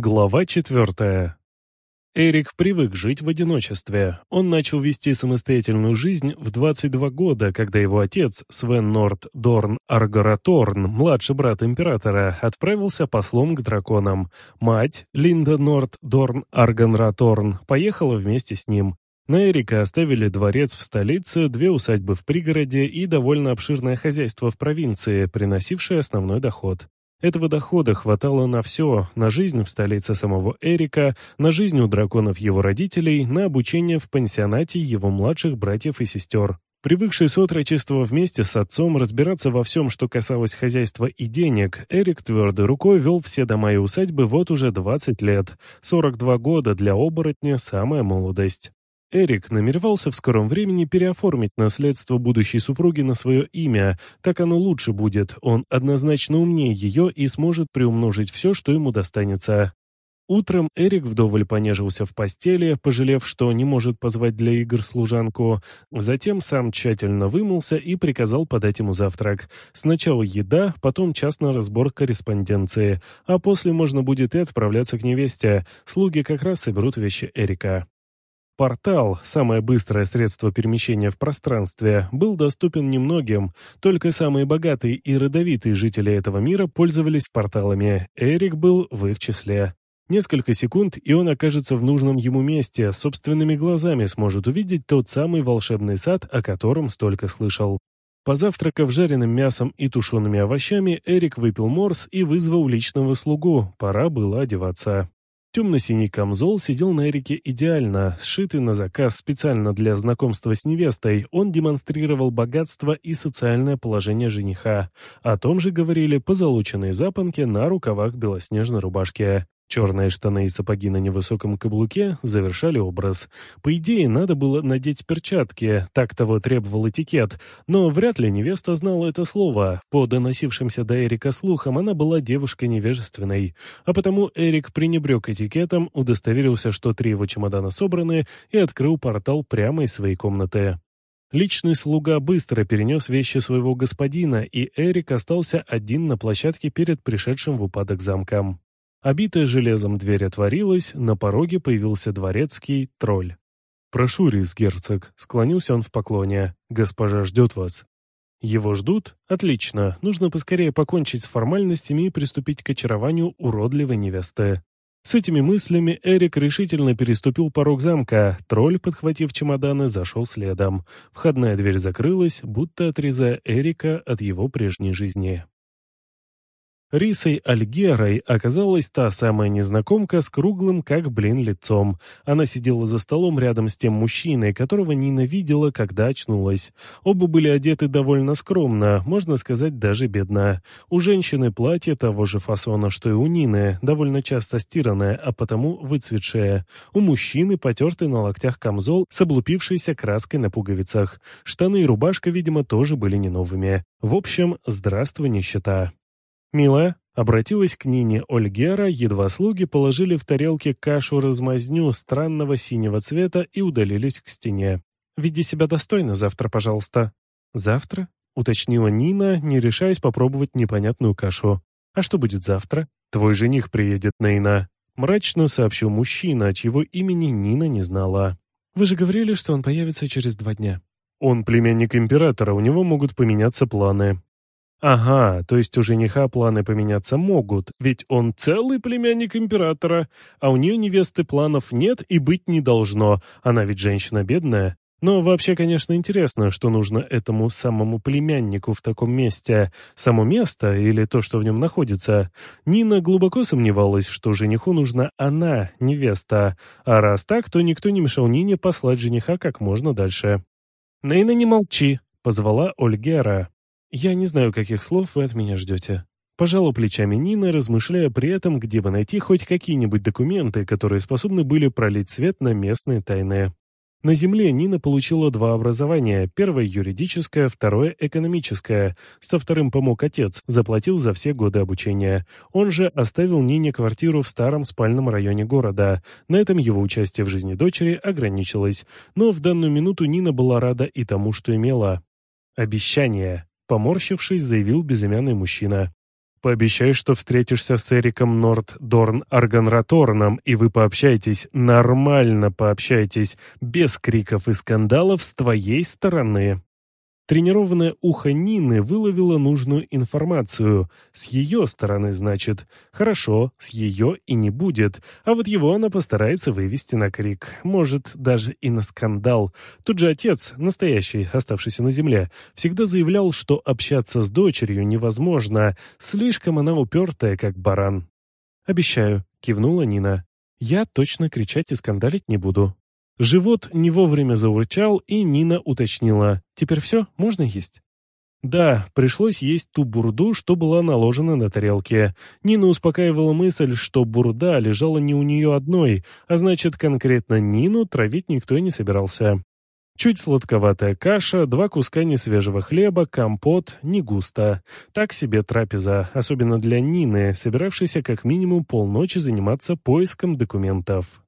Глава четвертая. Эрик привык жить в одиночестве. Он начал вести самостоятельную жизнь в 22 года, когда его отец, Свен Норд Дорн Аргораторн, младший брат императора, отправился послом к драконам. Мать, Линда Норд Дорн Арганраторн, поехала вместе с ним. На Эрика оставили дворец в столице, две усадьбы в пригороде и довольно обширное хозяйство в провинции, приносившее основной доход. Этого дохода хватало на все, на жизнь в столице самого Эрика, на жизнь у драконов его родителей, на обучение в пансионате его младших братьев и сестер. Привыкший с отрочества вместе с отцом разбираться во всем, что касалось хозяйства и денег, Эрик твердой рукой вел все дома и усадьбы вот уже 20 лет. 42 года для оборотня – самая молодость. Эрик намеревался в скором времени переоформить наследство будущей супруги на свое имя, так оно лучше будет, он однозначно умнее ее и сможет приумножить все, что ему достанется. Утром Эрик вдоволь понежился в постели, пожалев, что не может позвать для игр служанку. Затем сам тщательно вымылся и приказал подать ему завтрак. Сначала еда, потом час на разбор корреспонденции, а после можно будет и отправляться к невесте. Слуги как раз соберут вещи Эрика. Портал, самое быстрое средство перемещения в пространстве, был доступен немногим, только самые богатые и родовитые жители этого мира пользовались порталами, Эрик был в их числе. Несколько секунд, и он окажется в нужном ему месте, собственными глазами сможет увидеть тот самый волшебный сад, о котором столько слышал. Позавтракав жареным мясом и тушеными овощами, Эрик выпил морс и вызвал личного слугу, пора было одеваться. Темно-синий камзол сидел на Эрике идеально, сшитый на заказ специально для знакомства с невестой, он демонстрировал богатство и социальное положение жениха. О том же говорили позолоченные запонки на рукавах белоснежной рубашки. Черные штаны и сапоги на невысоком каблуке завершали образ. По идее, надо было надеть перчатки, так того требовал этикет, но вряд ли невеста знала это слово. По доносившимся до Эрика слухам, она была девушкой невежественной. А потому Эрик пренебрег этикетом, удостоверился, что три его чемодана собраны, и открыл портал прямо из своей комнаты. Личный слуга быстро перенес вещи своего господина, и Эрик остался один на площадке перед пришедшим в упадок замком. Обитая железом дверь отворилась, на пороге появился дворецкий тролль. «Прошу, рис, герцог», — склонился он в поклоне. «Госпожа ждет вас». «Его ждут? Отлично. Нужно поскорее покончить с формальностями и приступить к очарованию уродливой невесты». С этими мыслями Эрик решительно переступил порог замка. Тролль, подхватив чемоданы, зашел следом. Входная дверь закрылась, будто отрезая Эрика от его прежней жизни. Рисой Альгерой оказалась та самая незнакомка с круглым, как блин, лицом. Она сидела за столом рядом с тем мужчиной, которого Нина видела, когда очнулась. Оба были одеты довольно скромно, можно сказать, даже бедно. У женщины платье того же фасона, что и у Нины, довольно часто стиранное, а потому выцветшее. У мужчины потертый на локтях камзол с облупившейся краской на пуговицах. Штаны и рубашка, видимо, тоже были не новыми. В общем, здравствуй, нищета. «Милая», — обратилась к Нине Ольгера, едва слуги положили в тарелке кашу-размазню странного синего цвета и удалились к стене. «Веди себя достойно завтра, пожалуйста». «Завтра?» — уточнила Нина, не решаясь попробовать непонятную кашу. «А что будет завтра?» «Твой жених приедет, Нейна», — мрачно сообщил мужчина, чьего имени Нина не знала. «Вы же говорили, что он появится через два дня». «Он племянник императора, у него могут поменяться планы», Ага, то есть у жениха планы поменяться могут, ведь он целый племянник императора, а у нее невесты планов нет и быть не должно, она ведь женщина бедная. Но вообще, конечно, интересно, что нужно этому самому племяннику в таком месте. Само место или то, что в нем находится. Нина глубоко сомневалась, что жениху нужна она, невеста. А раз так, то никто не мешал Нине послать жениха как можно дальше. «Нейна, не молчи», — позвала Ольгера. «Я не знаю, каких слов вы от меня ждете». Пожала плечами Нина, размышляя при этом, где бы найти хоть какие-нибудь документы, которые способны были пролить свет на местные тайны. На Земле Нина получила два образования. Первое юридическое, второе экономическое. Со вторым помог отец, заплатил за все годы обучения. Он же оставил Нине квартиру в старом спальном районе города. На этом его участие в жизни дочери ограничилось. Но в данную минуту Нина была рада и тому, что имела. Обещание. Поморщившись, заявил безымянный мужчина. Пообещай, что встретишься с Эриком Норд Дорн Арганраторном, и вы пообщаетесь, нормально пообщаетесь, без криков и скандалов с твоей стороны. Тренированное ухо Нины выловило нужную информацию. С ее стороны, значит. Хорошо, с ее и не будет. А вот его она постарается вывести на крик. Может, даже и на скандал. Тут же отец, настоящий, оставшийся на земле, всегда заявлял, что общаться с дочерью невозможно. Слишком она упертая, как баран. «Обещаю», — кивнула Нина. «Я точно кричать и скандалить не буду». Живот не вовремя заурчал, и Нина уточнила. «Теперь все? Можно есть?» Да, пришлось есть ту бурду, что была наложена на тарелке. Нина успокаивала мысль, что бурда лежала не у нее одной, а значит, конкретно Нину травить никто не собирался. Чуть сладковатая каша, два куска несвежего хлеба, компот, не густо. Так себе трапеза, особенно для Нины, собиравшейся как минимум полночи заниматься поиском документов.